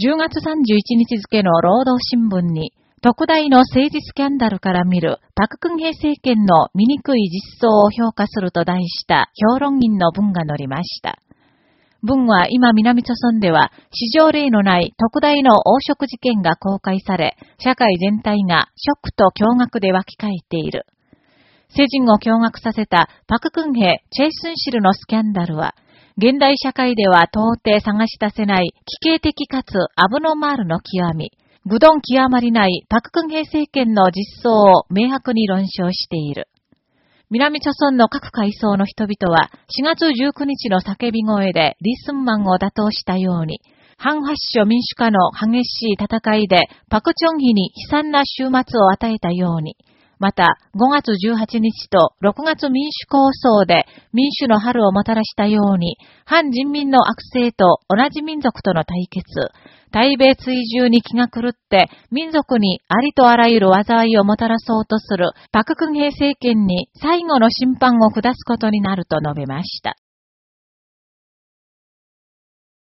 10月31日付の労働新聞に、特大の政治スキャンダルから見るパククンヘ政権の醜い実相を評価すると題した評論員の文が載りました。文は今南朝村では史上例のない特大の汚職事件が公開され、社会全体がショックと驚愕で沸き返っている。世人を驚愕させたパククンヘ、チェイスンシルのスキャンダルは、現代社会では到底探し出せない奇形的かつアブノマールの極み、愚鈍極まりないパククンヘ政権の実相を明白に論証している。南朝村の各階層の人々は4月19日の叫び声でリスンマンを打倒したように、反発書民主化の激しい戦いでパクチョンヒに悲惨な終末を与えたように、また、5月18日と6月民主構想で民主の春をもたらしたように、反人民の悪性と同じ民族との対決、対米追従に気が狂って民族にありとあらゆる災いをもたらそうとするパククンヘ政権に最後の審判を下すことになると述べました。